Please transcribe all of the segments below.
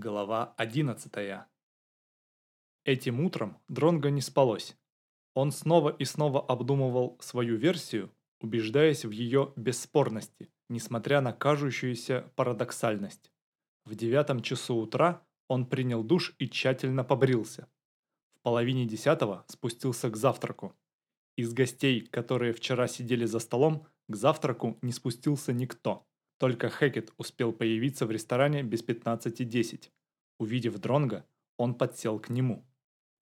Глава 11 Этим утром Дронго не спалось. Он снова и снова обдумывал свою версию, убеждаясь в ее бесспорности, несмотря на кажущуюся парадоксальность. В девятом часу утра он принял душ и тщательно побрился. В половине десятого спустился к завтраку. Из гостей, которые вчера сидели за столом, к завтраку не спустился никто. Только Хекет успел появиться в ресторане без 15.10. Увидев Дронга, он подсел к нему.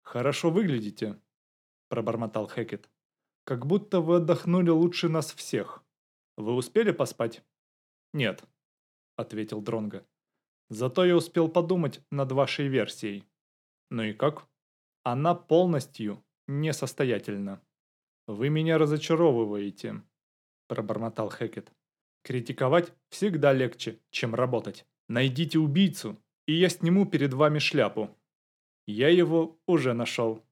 «Хорошо выглядите», – пробормотал Хекет. «Как будто вы отдохнули лучше нас всех. Вы успели поспать?» «Нет», – ответил Дронга. «Зато я успел подумать над вашей версией». «Ну и как?» «Она полностью несостоятельна». «Вы меня разочаровываете», – пробормотал Хекет. Критиковать всегда легче, чем работать. Найдите убийцу, и я сниму перед вами шляпу. Я его уже нашел,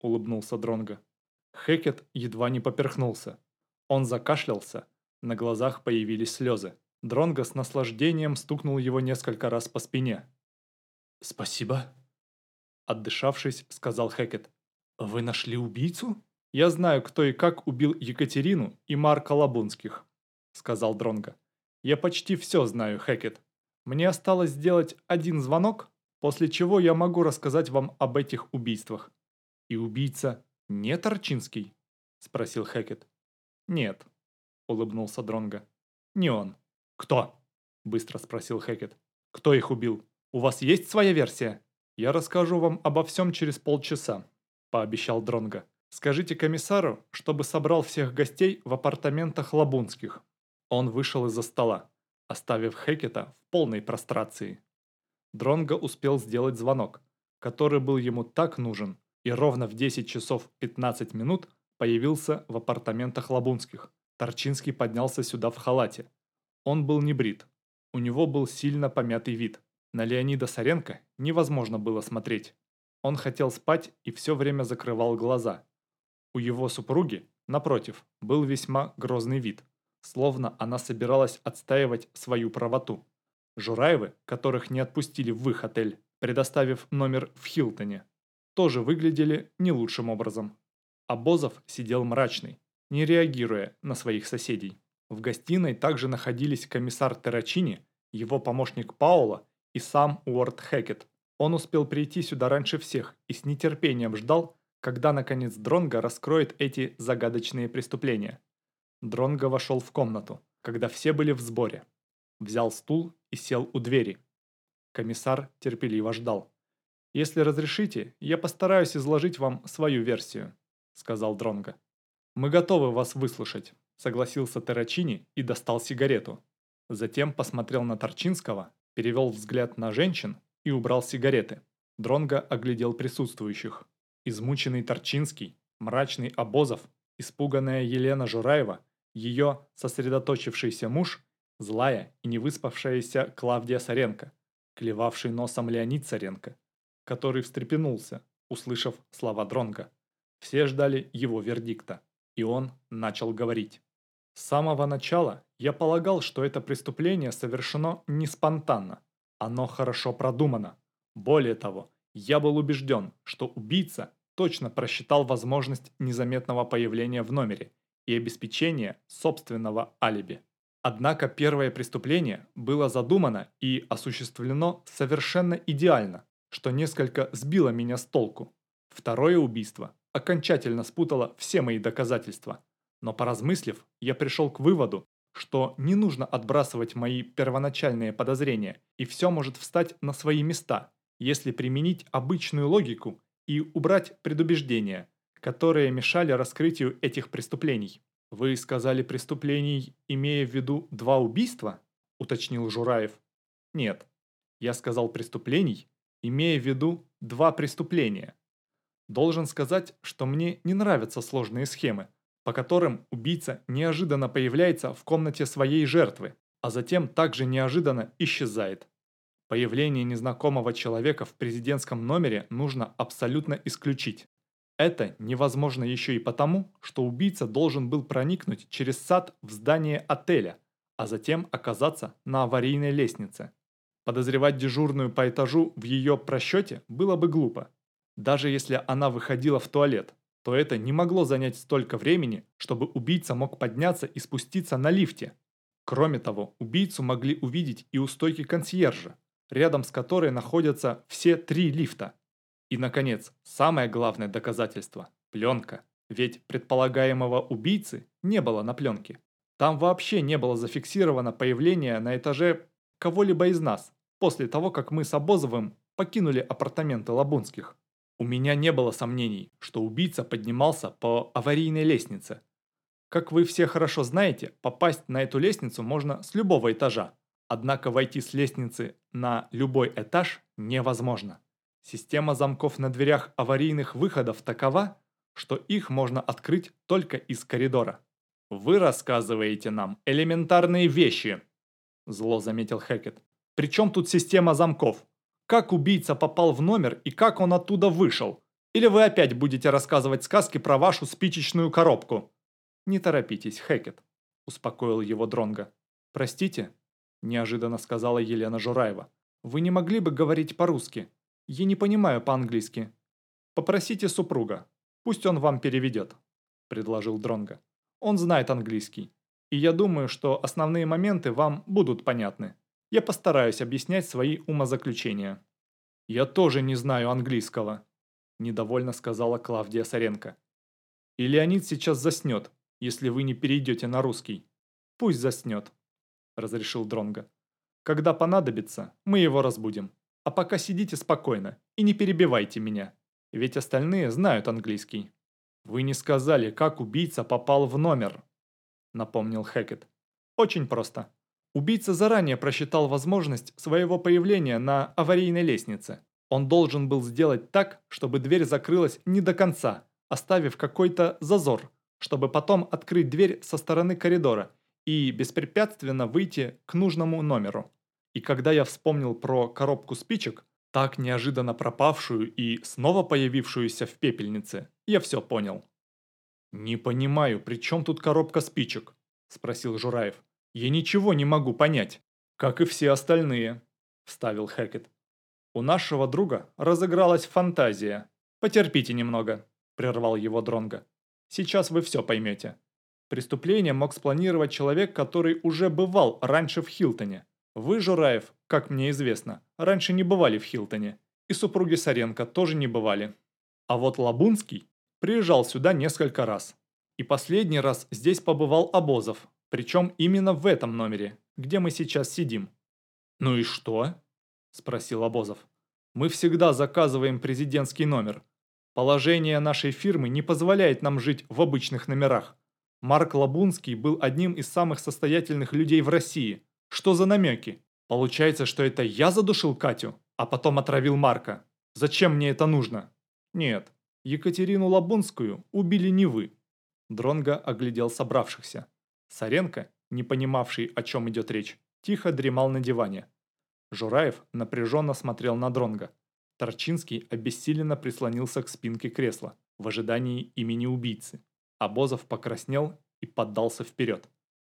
улыбнулся Дронго. Хекет едва не поперхнулся. Он закашлялся, на глазах появились слезы. Дронго с наслаждением стукнул его несколько раз по спине. «Спасибо», – отдышавшись, сказал Хекет. «Вы нашли убийцу?» «Я знаю, кто и как убил Екатерину и Марка Лабунских сказал Дронго. «Я почти все знаю, Хекет. Мне осталось сделать один звонок, после чего я могу рассказать вам об этих убийствах». «И убийца не Торчинский?» – спросил Хекет. «Нет», – улыбнулся Дронго. «Не он». «Кто?» – быстро спросил Хекет. «Кто их убил? У вас есть своя версия?» «Я расскажу вам обо всем через полчаса», – пообещал Дронго. «Скажите комиссару, чтобы собрал всех гостей в апартаментах Лабунских. Он вышел из-за стола, оставив Хекета в полной прострации. Дронго успел сделать звонок, который был ему так нужен, и ровно в 10 часов 15 минут появился в апартаментах Лабунских. Торчинский поднялся сюда в халате. Он был не брит. У него был сильно помятый вид. На Леонида Саренко невозможно было смотреть. Он хотел спать и все время закрывал глаза. У его супруги, напротив, был весьма грозный вид – словно она собиралась отстаивать свою правоту. Жураевы, которых не отпустили в их отель, предоставив номер в Хилтоне, тоже выглядели не лучшим образом. А Бозов сидел мрачный, не реагируя на своих соседей. В гостиной также находились комиссар Террачини, его помощник Паула и сам Уорд Хекет. Он успел прийти сюда раньше всех и с нетерпением ждал, когда наконец Дронго раскроет эти загадочные преступления. Дронго вошел в комнату, когда все были в сборе. Взял стул и сел у двери. Комиссар терпеливо ждал. «Если разрешите, я постараюсь изложить вам свою версию», — сказал Дронго. «Мы готовы вас выслушать», — согласился Террачини и достал сигарету. Затем посмотрел на Торчинского, перевел взгляд на женщин и убрал сигареты. Дронго оглядел присутствующих. Измученный Торчинский, мрачный Обозов, испуганная Елена Жураева ее сосредоточившийся муж, злая и невыспавшаяся Клавдия Саренко, клевавший носом Леонид Саренко, который встрепенулся, услышав слова Дронга. Все ждали его вердикта, и он начал говорить. С самого начала я полагал, что это преступление совершено не спонтанно. Оно хорошо продумано. Более того, я был убежден, что убийца точно просчитал возможность незаметного появления в номере и обеспечения собственного алиби. Однако первое преступление было задумано и осуществлено совершенно идеально, что несколько сбило меня с толку. Второе убийство окончательно спутало все мои доказательства. Но поразмыслив, я пришел к выводу, что не нужно отбрасывать мои первоначальные подозрения, и все может встать на свои места, если применить обычную логику и убрать предубеждения – которые мешали раскрытию этих преступлений. «Вы сказали преступлений, имея в виду два убийства?» – уточнил Жураев. «Нет, я сказал преступлений, имея в виду два преступления. Должен сказать, что мне не нравятся сложные схемы, по которым убийца неожиданно появляется в комнате своей жертвы, а затем также неожиданно исчезает. Появление незнакомого человека в президентском номере нужно абсолютно исключить. Это невозможно еще и потому, что убийца должен был проникнуть через сад в здание отеля, а затем оказаться на аварийной лестнице. Подозревать дежурную по этажу в ее просчете было бы глупо. Даже если она выходила в туалет, то это не могло занять столько времени, чтобы убийца мог подняться и спуститься на лифте. Кроме того, убийцу могли увидеть и у стойки консьержа, рядом с которой находятся все три лифта. И, наконец, самое главное доказательство – пленка. Ведь предполагаемого убийцы не было на пленке. Там вообще не было зафиксировано появление на этаже кого-либо из нас, после того, как мы с Обозовым покинули апартаменты Лабунских. У меня не было сомнений, что убийца поднимался по аварийной лестнице. Как вы все хорошо знаете, попасть на эту лестницу можно с любого этажа, однако войти с лестницы на любой этаж невозможно. Система замков на дверях аварийных выходов такова, что их можно открыть только из коридора. «Вы рассказываете нам элементарные вещи», – зло заметил Хэкет. Причем тут система замков? Как убийца попал в номер и как он оттуда вышел? Или вы опять будете рассказывать сказки про вашу спичечную коробку? Не торопитесь, Хэкет, успокоил его Дронга. Простите, неожиданно сказала Елена Жураева. Вы не могли бы говорить по-русски? Я не понимаю по-английски. Попросите супруга, пусть он вам переведет, предложил Дронга. Он знает английский, и я думаю, что основные моменты вам будут понятны. Я постараюсь объяснять свои умозаключения. «Я тоже не знаю английского», – недовольно сказала Клавдия Саренко. «И Леонид сейчас заснет, если вы не перейдете на русский. Пусть заснет», – разрешил Дронго. «Когда понадобится, мы его разбудим. А пока сидите спокойно и не перебивайте меня, ведь остальные знают английский». «Вы не сказали, как убийца попал в номер», – напомнил Хэкет. «Очень просто. Убийца заранее просчитал возможность своего появления на аварийной лестнице. Он должен был сделать так, чтобы дверь закрылась не до конца, оставив какой-то зазор, чтобы потом открыть дверь со стороны коридора и беспрепятственно выйти к нужному номеру. И когда я вспомнил про коробку спичек, так неожиданно пропавшую и снова появившуюся в пепельнице, я все понял. «Не понимаю, при чем тут коробка спичек?» – спросил Жураев. «Я ничего не могу понять, как и все остальные», – вставил Хэкет. «У нашего друга разыгралась фантазия. Потерпите немного», – прервал его Дронга. «Сейчас вы все поймете. Преступление мог спланировать человек, который уже бывал раньше в Хилтоне. Вы, Жураев, как мне известно, раньше не бывали в Хилтоне. И супруги Саренко тоже не бывали. А вот Лабунский приезжал сюда несколько раз. И последний раз здесь побывал Обозов, причем именно в этом номере, где мы сейчас сидим. «Ну и что?» – спросил Обозов. «Мы всегда заказываем президентский номер. Положение нашей фирмы не позволяет нам жить в обычных номерах. Марк Лабунский был одним из самых состоятельных людей в России. Что за намеки? Получается, что это я задушил Катю, а потом отравил Марка. Зачем мне это нужно? Нет, Екатерину Лабунскую убили не вы. Дронго оглядел собравшихся. Саренко, не понимавший, о чем идет речь, тихо дремал на диване. Жураев напряженно смотрел на Дронга. Торчинский обессиленно прислонился к спинке кресла в ожидании имени убийцы. Обозов покраснел и поддался вперед.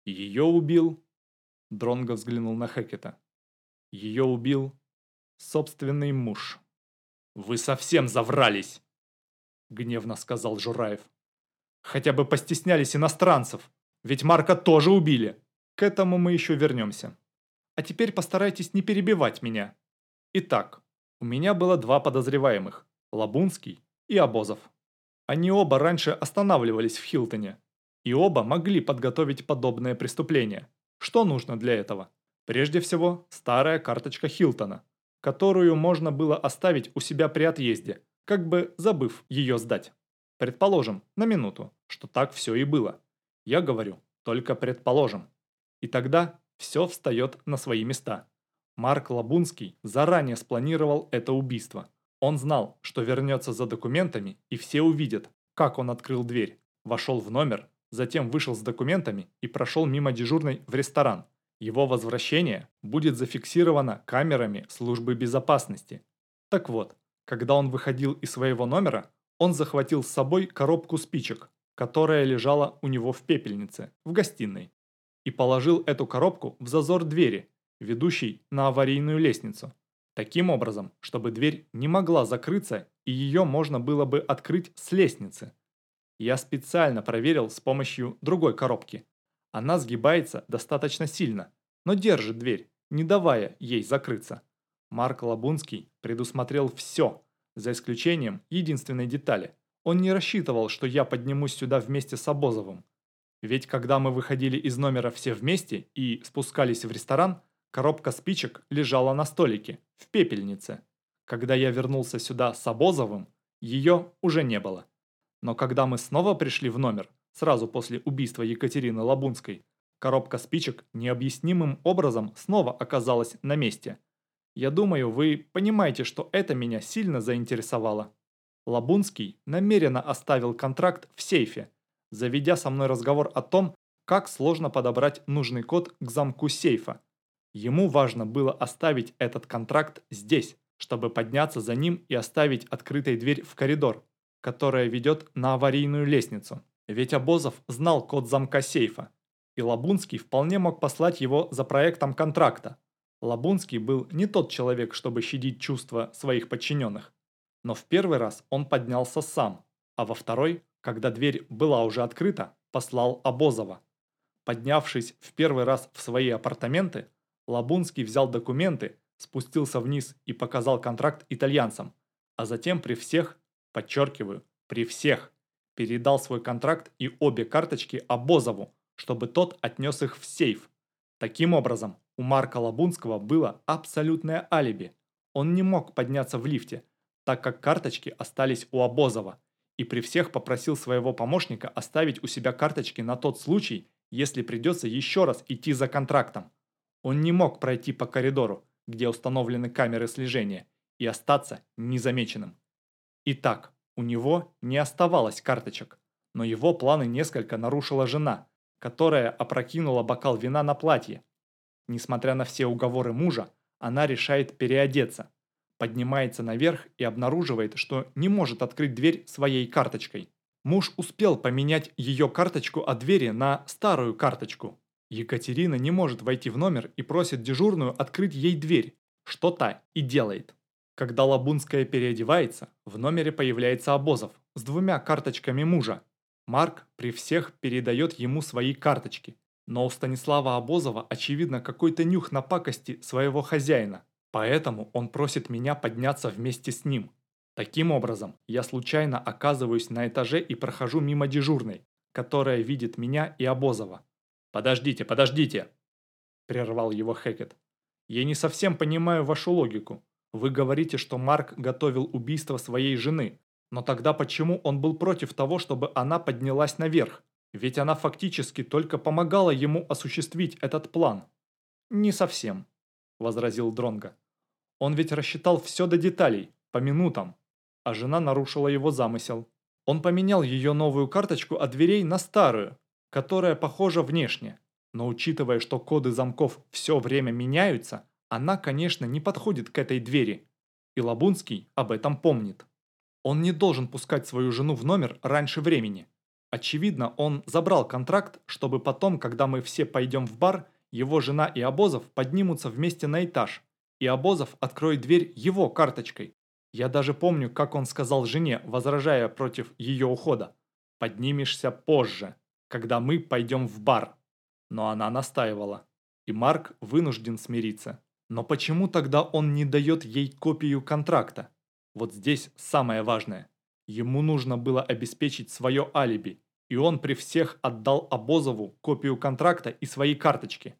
«Ее убил...» Дронго взглянул на Хекета. «Ее убил собственный муж». «Вы совсем заврались!» Гневно сказал Жураев. «Хотя бы постеснялись иностранцев!» Ведь Марка тоже убили. К этому мы еще вернемся. А теперь постарайтесь не перебивать меня. Итак, у меня было два подозреваемых. Лабунский и Обозов. Они оба раньше останавливались в Хилтоне. И оба могли подготовить подобное преступление. Что нужно для этого? Прежде всего, старая карточка Хилтона, которую можно было оставить у себя при отъезде, как бы забыв ее сдать. Предположим, на минуту, что так все и было. Я говорю, только предположим. И тогда все встает на свои места. Марк Лабунский заранее спланировал это убийство. Он знал, что вернется за документами, и все увидят, как он открыл дверь, вошел в номер, затем вышел с документами и прошел мимо дежурной в ресторан. Его возвращение будет зафиксировано камерами службы безопасности. Так вот, когда он выходил из своего номера, он захватил с собой коробку спичек, которая лежала у него в пепельнице, в гостиной, и положил эту коробку в зазор двери, ведущей на аварийную лестницу. Таким образом, чтобы дверь не могла закрыться и ее можно было бы открыть с лестницы. Я специально проверил с помощью другой коробки. Она сгибается достаточно сильно, но держит дверь, не давая ей закрыться. Марк Лабунский предусмотрел все, за исключением единственной детали. Он не рассчитывал, что я поднимусь сюда вместе с Обозовым. Ведь когда мы выходили из номера все вместе и спускались в ресторан, коробка спичек лежала на столике, в пепельнице. Когда я вернулся сюда с Обозовым, ее уже не было. Но когда мы снова пришли в номер, сразу после убийства Екатерины Лабунской, коробка спичек необъяснимым образом снова оказалась на месте. Я думаю, вы понимаете, что это меня сильно заинтересовало. Лабунский намеренно оставил контракт в сейфе, заведя со мной разговор о том, как сложно подобрать нужный код к замку сейфа. Ему важно было оставить этот контракт здесь, чтобы подняться за ним и оставить открытой дверь в коридор, которая ведет на аварийную лестницу. Ведь Обозов знал код замка сейфа, и Лабунский вполне мог послать его за проектом контракта. Лабунский был не тот человек, чтобы щадить чувства своих подчиненных. Но в первый раз он поднялся сам, а во второй, когда дверь была уже открыта, послал Обозова. Поднявшись в первый раз в свои апартаменты, Лабунский взял документы, спустился вниз и показал контракт итальянцам, а затем при всех, подчеркиваю, при всех, передал свой контракт и обе карточки Обозову, чтобы тот отнес их в сейф. Таким образом, у Марка Лабунского было абсолютное алиби. Он не мог подняться в лифте, так как карточки остались у Обозова, и при всех попросил своего помощника оставить у себя карточки на тот случай, если придется еще раз идти за контрактом. Он не мог пройти по коридору, где установлены камеры слежения, и остаться незамеченным. Итак, у него не оставалось карточек, но его планы несколько нарушила жена, которая опрокинула бокал вина на платье. Несмотря на все уговоры мужа, она решает переодеться, поднимается наверх и обнаруживает, что не может открыть дверь своей карточкой. Муж успел поменять ее карточку от двери на старую карточку. Екатерина не может войти в номер и просит дежурную открыть ей дверь, что та и делает. Когда Лабунская переодевается, в номере появляется Обозов с двумя карточками мужа. Марк при всех передает ему свои карточки. Но у Станислава Обозова очевидно какой-то нюх на пакости своего хозяина. Поэтому он просит меня подняться вместе с ним. Таким образом, я случайно оказываюсь на этаже и прохожу мимо дежурной, которая видит меня и Обозова. «Подождите, подождите!» – прервал его Хекет. «Я не совсем понимаю вашу логику. Вы говорите, что Марк готовил убийство своей жены, но тогда почему он был против того, чтобы она поднялась наверх? Ведь она фактически только помогала ему осуществить этот план». «Не совсем», – возразил Дронга. «Он ведь рассчитал все до деталей, по минутам, а жена нарушила его замысел. Он поменял ее новую карточку от дверей на старую, которая похожа внешне, но учитывая, что коды замков все время меняются, она, конечно, не подходит к этой двери. И Лабунский об этом помнит. Он не должен пускать свою жену в номер раньше времени. Очевидно, он забрал контракт, чтобы потом, когда мы все пойдем в бар, его жена и Обозов поднимутся вместе на этаж, и Обозов откроет дверь его карточкой. Я даже помню, как он сказал жене, возражая против ее ухода. «Поднимешься позже, когда мы пойдем в бар». Но она настаивала, и Марк вынужден смириться. Но почему тогда он не дает ей копию контракта? Вот здесь самое важное. Ему нужно было обеспечить свое алиби, и он при всех отдал Обозову копию контракта и свои карточки.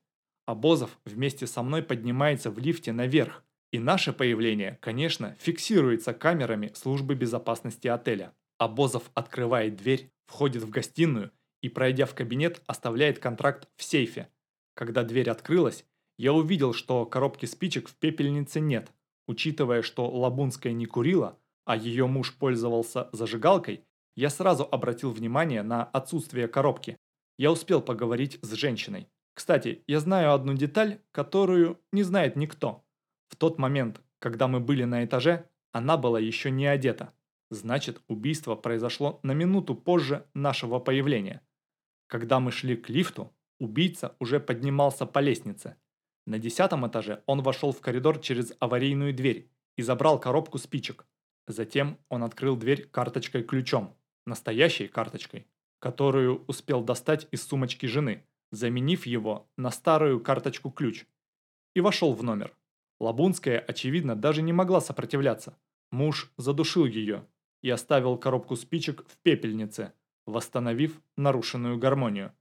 Обозов вместе со мной поднимается в лифте наверх, и наше появление, конечно, фиксируется камерами службы безопасности отеля. Обозов открывает дверь, входит в гостиную и, пройдя в кабинет, оставляет контракт в сейфе. Когда дверь открылась, я увидел, что коробки спичек в пепельнице нет. Учитывая, что Лабунская не курила, а ее муж пользовался зажигалкой, я сразу обратил внимание на отсутствие коробки. Я успел поговорить с женщиной. Кстати, я знаю одну деталь, которую не знает никто. В тот момент, когда мы были на этаже, она была еще не одета. Значит, убийство произошло на минуту позже нашего появления. Когда мы шли к лифту, убийца уже поднимался по лестнице. На десятом этаже он вошел в коридор через аварийную дверь и забрал коробку спичек. Затем он открыл дверь карточкой-ключом, настоящей карточкой, которую успел достать из сумочки жены, заменив его на старую карточку-ключ, и вошел в номер. Лабунская, очевидно, даже не могла сопротивляться. Муж задушил ее и оставил коробку спичек в пепельнице, восстановив нарушенную гармонию.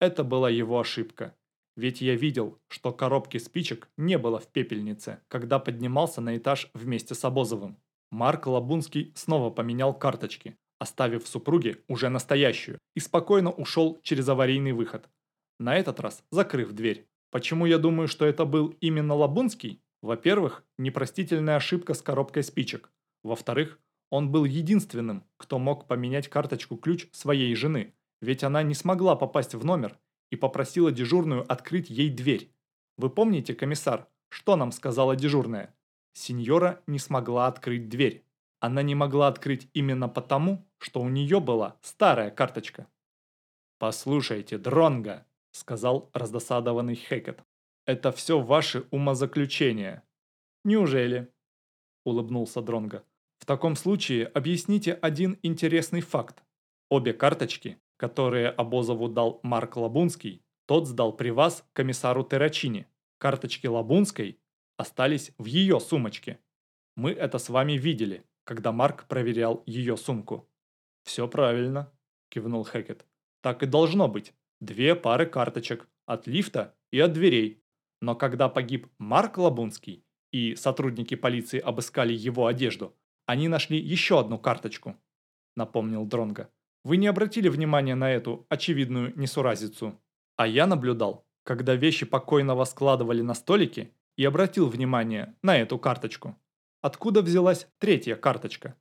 Это была его ошибка. Ведь я видел, что коробки спичек не было в пепельнице, когда поднимался на этаж вместе с Обозовым. Марк Лабунский снова поменял карточки, оставив супруге уже настоящую, и спокойно ушел через аварийный выход. На этот раз закрыв дверь. Почему я думаю, что это был именно Лабунский? Во-первых, непростительная ошибка с коробкой спичек. Во-вторых, он был единственным, кто мог поменять карточку-ключ своей жены, ведь она не смогла попасть в номер и попросила дежурную открыть ей дверь. Вы помните, комиссар, что нам сказала дежурная? Сеньора не смогла открыть дверь. Она не могла открыть именно потому, что у нее была старая карточка. «Послушайте, Дронга», — сказал раздосадованный Хекет. «Это все ваши умозаключения». «Неужели?» — улыбнулся Дронга. В таком случае объясните один интересный факт. Обе карточки, которые Обозову дал Марк Лабунский, тот сдал при вас комиссару Террачини. Карточки Лабунской остались в ее сумочке. Мы это с вами видели, когда Марк проверял ее сумку. «Все правильно», – кивнул Хекет. «Так и должно быть. Две пары карточек, от лифта и от дверей. Но когда погиб Марк Лабунский, и сотрудники полиции обыскали его одежду, они нашли еще одну карточку», — напомнил Дронга. «Вы не обратили внимания на эту очевидную несуразицу? А я наблюдал, когда вещи покойного складывали на столике, и обратил внимание на эту карточку. Откуда взялась третья карточка?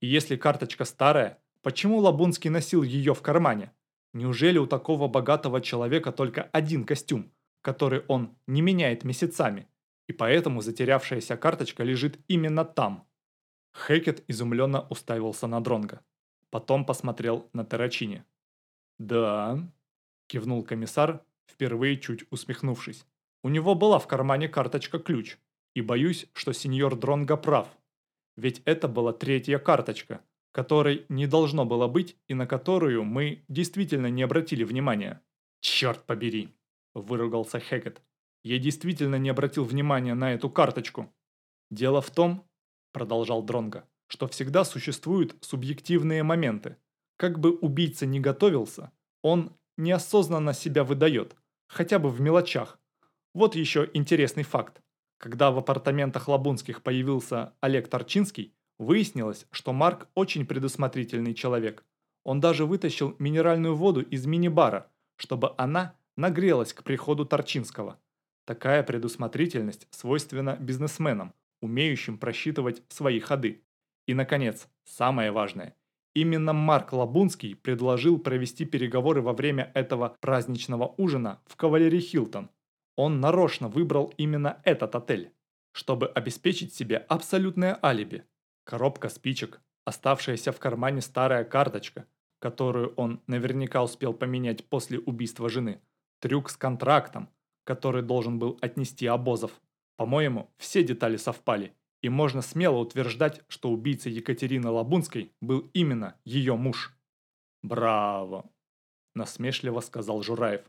И если карточка старая, почему Лабунский носил ее в кармане? Неужели у такого богатого человека только один костюм, который он не меняет месяцами, и поэтому затерявшаяся карточка лежит именно там?» Хекет изумленно уставился на Дронга. Потом посмотрел на Террачини. «Да», – кивнул комиссар, впервые чуть усмехнувшись. «У него была в кармане карточка-ключ, и боюсь, что сеньор Дронга прав. Ведь это была третья карточка, которой не должно было быть и на которую мы действительно не обратили внимания». «Черт побери!» – выругался Хекет. «Я действительно не обратил внимания на эту карточку. Дело в том, продолжал Дронга, что всегда существуют субъективные моменты. Как бы убийца не готовился, он неосознанно себя выдает, хотя бы в мелочах. Вот еще интересный факт. Когда в апартаментах Лабунских появился Олег Торчинский, выяснилось, что Марк очень предусмотрительный человек. Он даже вытащил минеральную воду из мини-бара, чтобы она нагрелась к приходу Торчинского. Такая предусмотрительность свойственна бизнесменам, умеющим просчитывать свои ходы. И, наконец, самое важное. Именно Марк Лабунский предложил провести переговоры во время этого праздничного ужина в кавалерии Хилтон. Он нарочно выбрал именно этот отель, чтобы обеспечить себе абсолютное алиби. Коробка спичек, оставшаяся в кармане старая карточка, которую он наверняка успел поменять после убийства жены, трюк с контрактом, который должен был отнести обозов, по-моему, все детали совпали, и можно смело утверждать, что убийца Екатерины Лабунской был именно ее муж. «Браво!» – насмешливо сказал Жураев.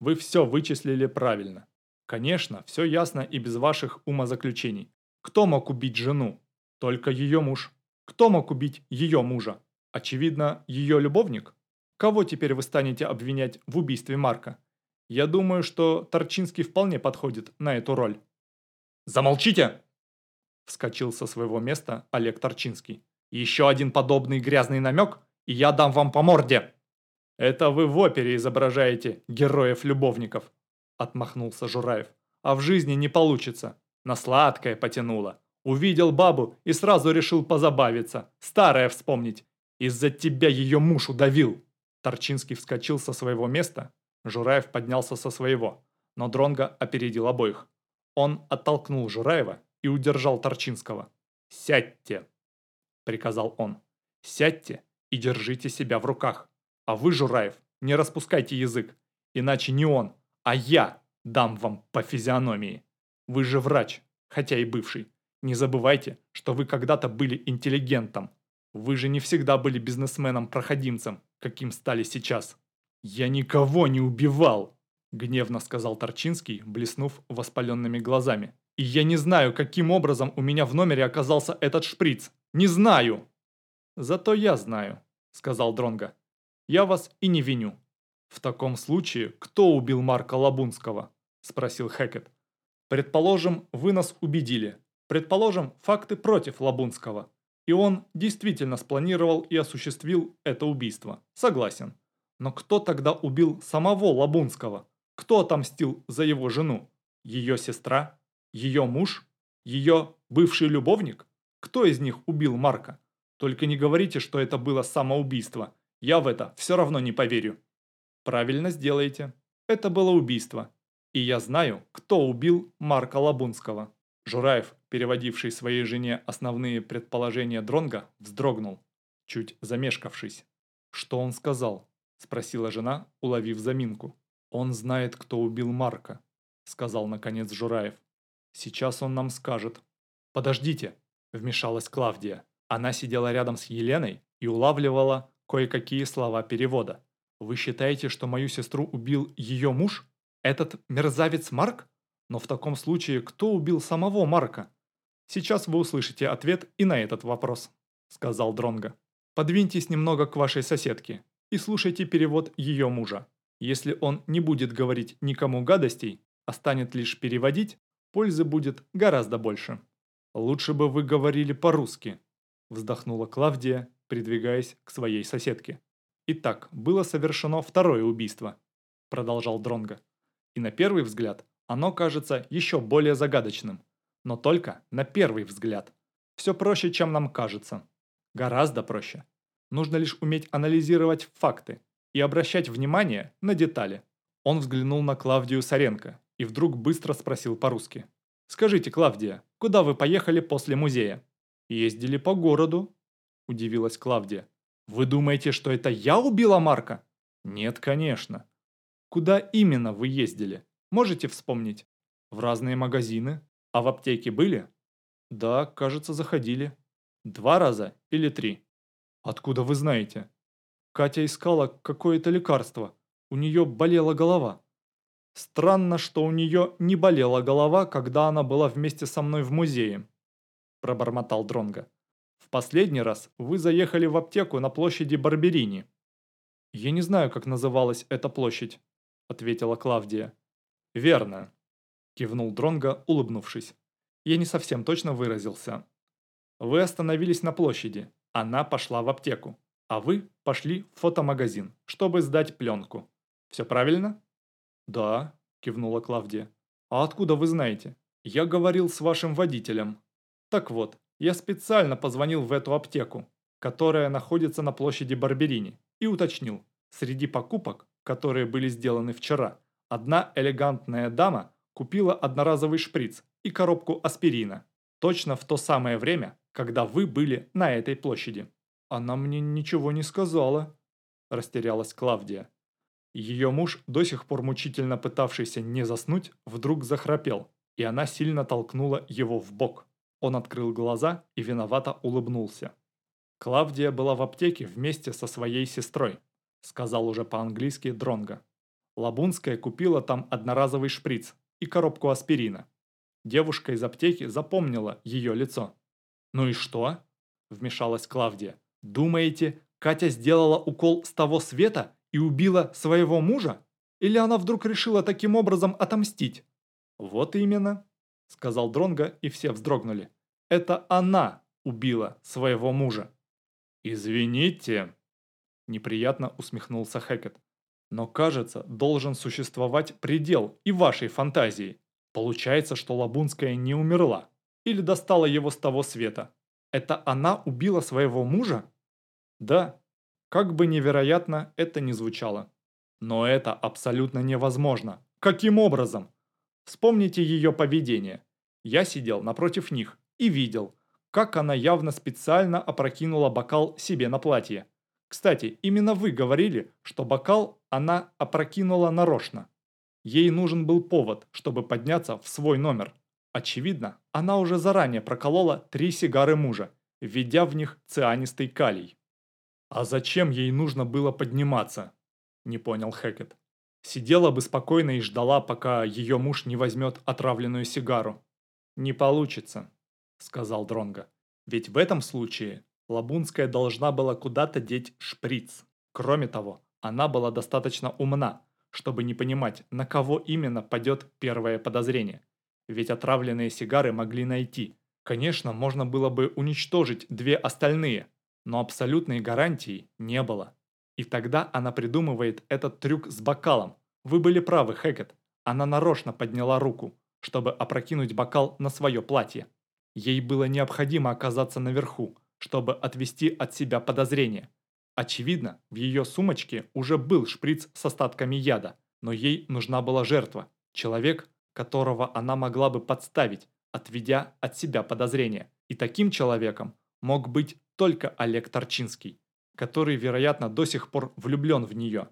«Вы все вычислили правильно. Конечно, все ясно и без ваших умозаключений. Кто мог убить жену? Только ее муж. Кто мог убить ее мужа? Очевидно, ее любовник? Кого теперь вы станете обвинять в убийстве Марка? Я думаю, что Торчинский вполне подходит на эту роль». «Замолчите!» Вскочил со своего места Олег Торчинский. «Еще один подобный грязный намек, и я дам вам по морде!» «Это вы в опере изображаете героев-любовников!» Отмахнулся Жураев. «А в жизни не получится. На сладкое потянуло. Увидел бабу и сразу решил позабавиться. Старое вспомнить. Из-за тебя ее муж удавил!» Торчинский вскочил со своего места. Жураев поднялся со своего. Но Дронго опередил обоих. Он оттолкнул Жураева и удержал Торчинского. «Сядьте!» – приказал он. «Сядьте и держите себя в руках. А вы, Жураев, не распускайте язык, иначе не он, а я Дам вам по физиономии. Вы же врач, хотя и бывший. Не забывайте, что вы когда-то были интеллигентом. Вы же не всегда были бизнесменом-проходимцем, каким стали сейчас. Я никого не убивал, гневно сказал Торчинский, блеснув воспаленными глазами. И я не знаю, каким образом у меня в номере оказался этот шприц. Не знаю. Зато я знаю, сказал Дронга. Я вас и не виню. «В таком случае, кто убил Марка Лабунского?» – спросил Хэкет. «Предположим, вы нас убедили. Предположим, факты против Лабунского. И он действительно спланировал и осуществил это убийство. Согласен. Но кто тогда убил самого Лабунского? Кто отомстил за его жену? Ее сестра? Ее муж? Ее бывший любовник? Кто из них убил Марка? Только не говорите, что это было самоубийство. Я в это все равно не поверю. Правильно сделаете. Это было убийство. И я знаю, кто убил Марка Лабунского. Жураев, переводивший своей жене основные предположения Дронга, вздрогнул, чуть замешкавшись. «Что он сказал?» – спросила жена, уловив заминку. «Он знает, кто убил Марка», – сказал наконец Жураев. «Сейчас он нам скажет». «Подождите», – вмешалась Клавдия. Она сидела рядом с Еленой и улавливала кое-какие слова перевода. Вы считаете, что мою сестру убил ее муж? Этот мерзавец Марк? Но в таком случае, кто убил самого Марка? Сейчас вы услышите ответ и на этот вопрос, сказал Дронга. Подвиньтесь немного к вашей соседке и слушайте перевод ее мужа. Если он не будет говорить никому гадостей, а станет лишь переводить, пользы будет гораздо больше. Лучше бы вы говорили по-русски, вздохнула Клавдия, придвигаясь к своей соседке. Итак, было совершено второе убийство, продолжал Дронга. И на первый взгляд оно кажется еще более загадочным. Но только на первый взгляд. Все проще, чем нам кажется. Гораздо проще. Нужно лишь уметь анализировать факты и обращать внимание на детали. Он взглянул на Клавдию Саренко и вдруг быстро спросил по-русски. «Скажите, Клавдия, куда вы поехали после музея?» «Ездили по городу», – удивилась Клавдия. Вы думаете, что это я убила Марка? Нет, конечно. Куда именно вы ездили? Можете вспомнить? В разные магазины. А в аптеке были? Да, кажется, заходили. Два раза или три? Откуда вы знаете? Катя искала какое-то лекарство. У нее болела голова. Странно, что у нее не болела голова, когда она была вместе со мной в музее. Пробормотал Дронга последний раз вы заехали в аптеку на площади Барберини». «Я не знаю, как называлась эта площадь», – ответила Клавдия. «Верно», – кивнул Дронго, улыбнувшись. «Я не совсем точно выразился. Вы остановились на площади, она пошла в аптеку, а вы пошли в фотомагазин, чтобы сдать пленку. Все правильно?» «Да», – кивнула Клавдия. «А откуда вы знаете?» «Я говорил с вашим водителем». «Так вот, я специально позвонил в эту аптеку, которая находится на площади Барберини, и уточнил, среди покупок, которые были сделаны вчера, одна элегантная дама купила одноразовый шприц и коробку аспирина, точно в то самое время, когда вы были на этой площади. Она мне ничего не сказала, растерялась Клавдия. Ее муж, до сих пор мучительно пытавшийся не заснуть, вдруг захрапел, и она сильно толкнула его в бок. Он открыл глаза и виновато улыбнулся. Клавдия была в аптеке вместе со своей сестрой, сказал уже по-английски Дронга. Лабунская купила там одноразовый шприц и коробку аспирина. Девушка из аптеки запомнила ее лицо. «Ну и что?» – вмешалась Клавдия. «Думаете, Катя сделала укол с того света и убила своего мужа? Или она вдруг решила таким образом отомстить?» «Вот именно», сказал Дронго, и все вздрогнули. Это она убила своего мужа. Извините, неприятно усмехнулся Хэкет. Но кажется, должен существовать предел и вашей фантазии. Получается, что Лабунская не умерла или достала его с того света. Это она убила своего мужа? Да, как бы невероятно это ни звучало. Но это абсолютно невозможно. Каким образом? Вспомните ее поведение. Я сидел напротив них и видел, как она явно специально опрокинула бокал себе на платье. Кстати, именно вы говорили, что бокал она опрокинула нарочно. Ей нужен был повод, чтобы подняться в свой номер. Очевидно, она уже заранее проколола три сигары мужа, введя в них цианистый калий. «А зачем ей нужно было подниматься?» – не понял Хэкет. Сидела бы спокойно и ждала, пока ее муж не возьмет отравленную сигару. «Не получится», – сказал Дронго. «Ведь в этом случае Лабунская должна была куда-то деть шприц. Кроме того, она была достаточно умна, чтобы не понимать, на кого именно падет первое подозрение. Ведь отравленные сигары могли найти. Конечно, можно было бы уничтожить две остальные, но абсолютной гарантии не было. И тогда она придумывает этот трюк с бокалом. Вы были правы, Хэкет. Она нарочно подняла руку, чтобы опрокинуть бокал на свое платье. Ей было необходимо оказаться наверху, чтобы отвести от себя подозрения. Очевидно, в ее сумочке уже был шприц с остатками яда, но ей нужна была жертва, человек, которого она могла бы подставить, отведя от себя подозрения. И таким человеком мог быть только Олег Торчинский который, вероятно, до сих пор влюблен в нее.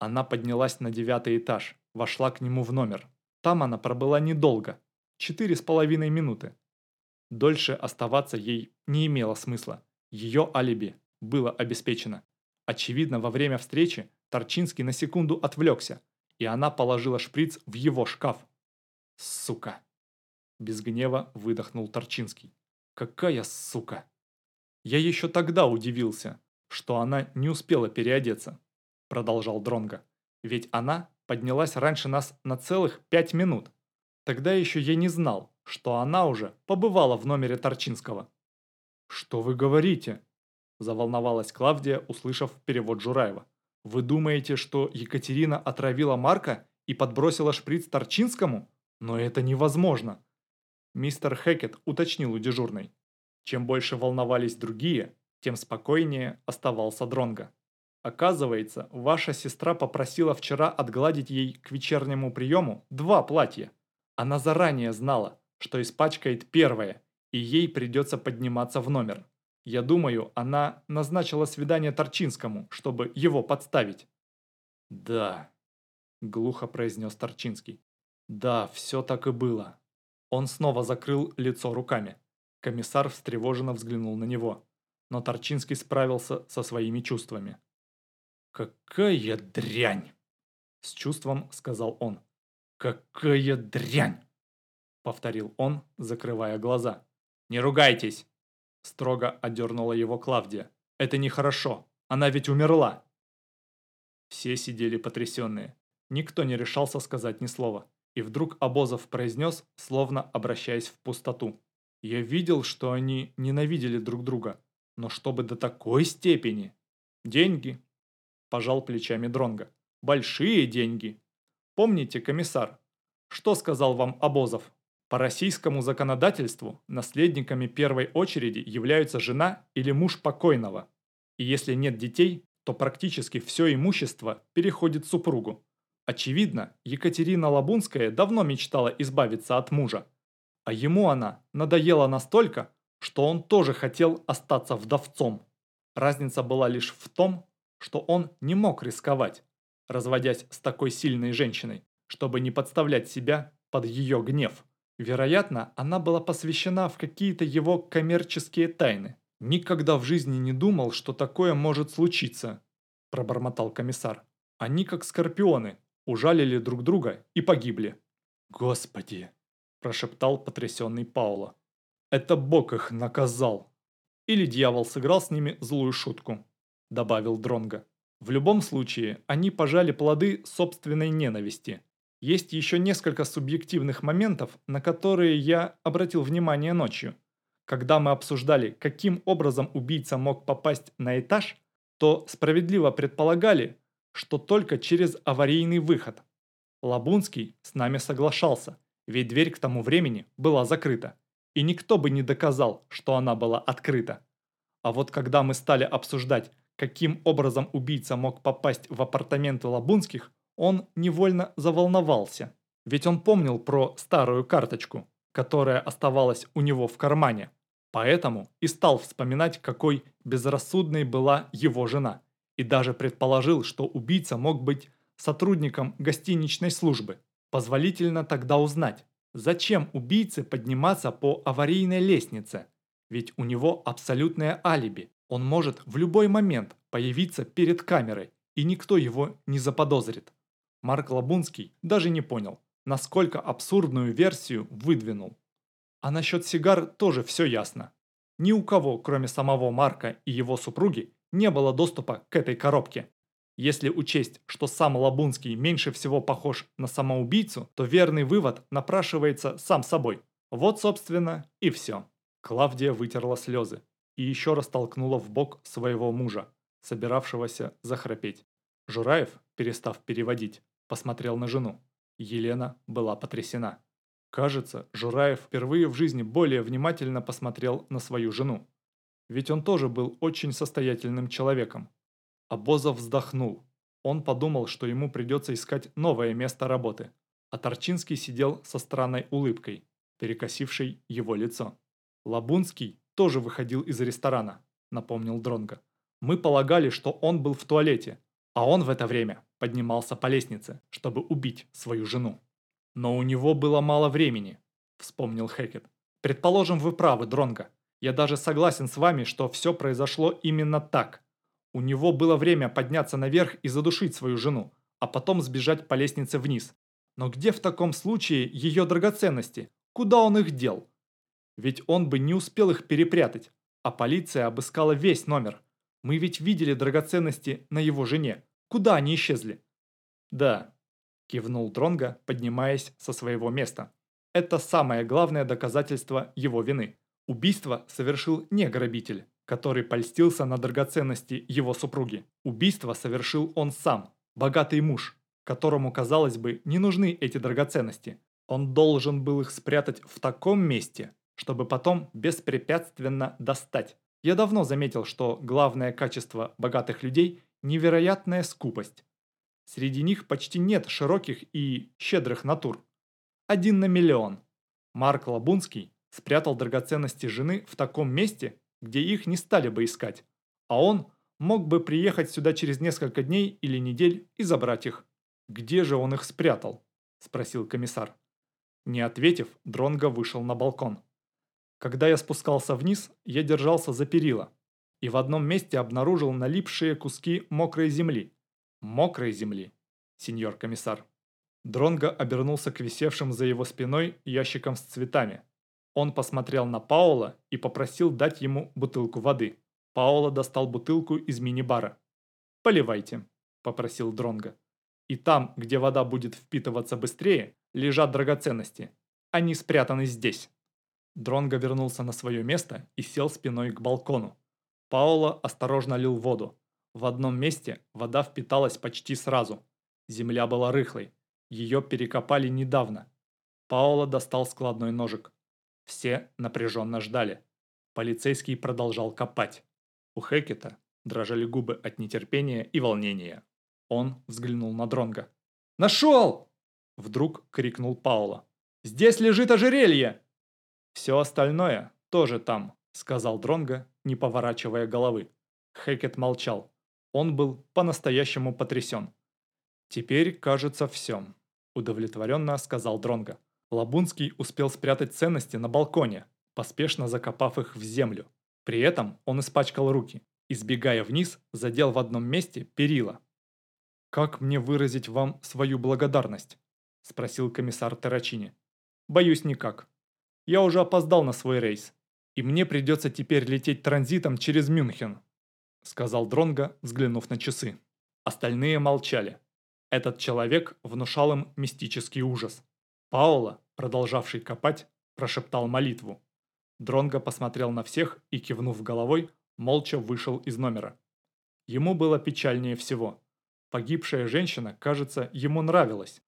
Она поднялась на девятый этаж, вошла к нему в номер. Там она пробыла недолго, четыре с половиной минуты. Дольше оставаться ей не имело смысла. Ее алиби было обеспечено. Очевидно, во время встречи Торчинский на секунду отвлекся, и она положила шприц в его шкаф. «Сука!» Без гнева выдохнул Торчинский. «Какая сука!» Я еще тогда удивился, что она не успела переодеться», – продолжал Дронго. «Ведь она поднялась раньше нас на целых пять минут. Тогда еще я не знал, что она уже побывала в номере Торчинского». «Что вы говорите?» – заволновалась Клавдия, услышав перевод Жураева. «Вы думаете, что Екатерина отравила Марка и подбросила шприц Торчинскому? Но это невозможно!» Мистер Хекет уточнил у дежурной. Чем больше волновались другие, тем спокойнее оставался Дронго. Оказывается, ваша сестра попросила вчера отгладить ей к вечернему приему два платья. Она заранее знала, что испачкает первое, и ей придется подниматься в номер. Я думаю, она назначила свидание Торчинскому, чтобы его подставить. «Да», – глухо произнес Торчинский. «Да, все так и было». Он снова закрыл лицо руками. Комиссар встревоженно взглянул на него но Торчинский справился со своими чувствами. «Какая дрянь!» – с чувством сказал он. «Какая дрянь!» – повторил он, закрывая глаза. «Не ругайтесь!» – строго одернула его Клавдия. «Это нехорошо, она ведь умерла!» Все сидели потрясенные. Никто не решался сказать ни слова. И вдруг Обозов произнес, словно обращаясь в пустоту. «Я видел, что они ненавидели друг друга, но чтобы до такой степени? Деньги. Пожал плечами Дронга. Большие деньги. Помните, комиссар, что сказал вам Обозов? По российскому законодательству наследниками первой очереди являются жена или муж покойного. И если нет детей, то практически все имущество переходит супругу. Очевидно, Екатерина Лабунская давно мечтала избавиться от мужа. А ему она надоела настолько, что он тоже хотел остаться вдовцом. Разница была лишь в том, что он не мог рисковать, разводясь с такой сильной женщиной, чтобы не подставлять себя под ее гнев. Вероятно, она была посвящена в какие-то его коммерческие тайны. «Никогда в жизни не думал, что такое может случиться», – пробормотал комиссар. «Они, как скорпионы, ужалили друг друга и погибли». «Господи!» – прошептал потрясенный Паула. Это Бог их наказал. Или дьявол сыграл с ними злую шутку, добавил Дронга. В любом случае, они пожали плоды собственной ненависти. Есть еще несколько субъективных моментов, на которые я обратил внимание ночью. Когда мы обсуждали, каким образом убийца мог попасть на этаж, то справедливо предполагали, что только через аварийный выход. Лабунский с нами соглашался, ведь дверь к тому времени была закрыта и никто бы не доказал, что она была открыта. А вот когда мы стали обсуждать, каким образом убийца мог попасть в апартаменты Лабунских, он невольно заволновался. Ведь он помнил про старую карточку, которая оставалась у него в кармане. Поэтому и стал вспоминать, какой безрассудной была его жена. И даже предположил, что убийца мог быть сотрудником гостиничной службы. Позволительно тогда узнать, зачем убийце подниматься по аварийной лестнице? Ведь у него абсолютное алиби. Он может в любой момент появиться перед камерой, и никто его не заподозрит. Марк Лабунский даже не понял, насколько абсурдную версию выдвинул. А насчет сигар тоже все ясно. Ни у кого, кроме самого Марка и его супруги, не было доступа к этой коробке. Если учесть, что сам Лабунский меньше всего похож на самоубийцу, то верный вывод напрашивается сам собой. Вот, собственно, и все. Клавдия вытерла слезы и еще раз толкнула в бок своего мужа, собиравшегося захрапеть. Жураев, перестав переводить, посмотрел на жену. Елена была потрясена. Кажется, Жураев впервые в жизни более внимательно посмотрел на свою жену. Ведь он тоже был очень состоятельным человеком. Обозов вздохнул. Он подумал, что ему придется искать новое место работы. А Торчинский сидел со странной улыбкой, перекосившей его лицо. Лабунский тоже выходил из ресторана, напомнил Дронго. Мы полагали, что он был в туалете, а он в это время поднимался по лестнице, чтобы убить свою жену. «Но у него было мало времени», – вспомнил Хекет. «Предположим, вы правы, Дронго. Я даже согласен с вами, что все произошло именно так. У него было время подняться наверх и задушить свою жену, а потом сбежать по лестнице вниз. Но где в таком случае ее драгоценности? Куда он их дел? Ведь он бы не успел их перепрятать, а полиция обыскала весь номер. Мы ведь видели драгоценности на его жене. Куда они исчезли? Да, кивнул Дронга, поднимаясь со своего места. Это самое главное доказательство его вины. Убийство совершил не грабитель, который польстился на драгоценности его супруги. Убийство совершил он сам, богатый муж, которому, казалось бы, не нужны эти драгоценности. Он должен был их спрятать в таком месте, чтобы потом беспрепятственно достать. Я давно заметил, что главное качество богатых людей – невероятная скупость. Среди них почти нет широких и щедрых натур. Один на миллион. Марк Лабунский спрятал драгоценности жены в таком месте, где их не стали бы искать, а он мог бы приехать сюда через несколько дней или недель и забрать их. «Где же он их спрятал?» – спросил комиссар. Не ответив, Дронго вышел на балкон. Когда я спускался вниз, я держался за перила и в одном месте обнаружил налипшие куски мокрой земли. Мокрой земли, сеньор комиссар. Дронго обернулся к висевшим за его спиной ящикам с цветами. Он посмотрел на Паула и попросил дать ему бутылку воды. Паула достал бутылку из мини-бара. «Поливайте», – попросил Дронго. «И там, где вода будет впитываться быстрее, лежат драгоценности. Они спрятаны здесь». Дронго вернулся на свое место и сел спиной к балкону. Паула осторожно лил воду. В одном месте вода впиталась почти сразу. Земля была рыхлой. Ее перекопали недавно. Паула достал складной ножик. Все напряженно ждали. Полицейский продолжал копать. У Хекета дрожали губы от нетерпения и волнения. Он взглянул на Дронга. «Нашел!» Вдруг крикнул Паула. «Здесь лежит ожерелье!» «Все остальное тоже там», сказал Дронга, не поворачивая головы. Хекет молчал. Он был по-настоящему потрясен. «Теперь, кажется, все», – удовлетворенно сказал Дронго. Лабунский успел спрятать ценности на балконе, поспешно закопав их в землю. При этом он испачкал руки. Избегая вниз, задел в одном месте перила. «Как мне выразить вам свою благодарность?» – спросил комиссар Тарачини. «Боюсь, никак. Я уже опоздал на свой рейс, и мне придется теперь лететь транзитом через Мюнхен сказал Дронго, взглянув на часы. Остальные молчали. Этот человек внушал им мистический ужас. Паоло, продолжавший копать, прошептал молитву. Дронго посмотрел на всех и, кивнув головой, молча вышел из номера. Ему было печальнее всего. Погибшая женщина, кажется, ему нравилась.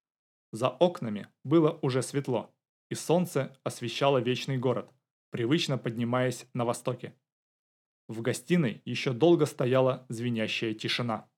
За окнами было уже светло, и солнце освещало вечный город, привычно поднимаясь на востоке. В гостиной еще долго стояла звенящая тишина.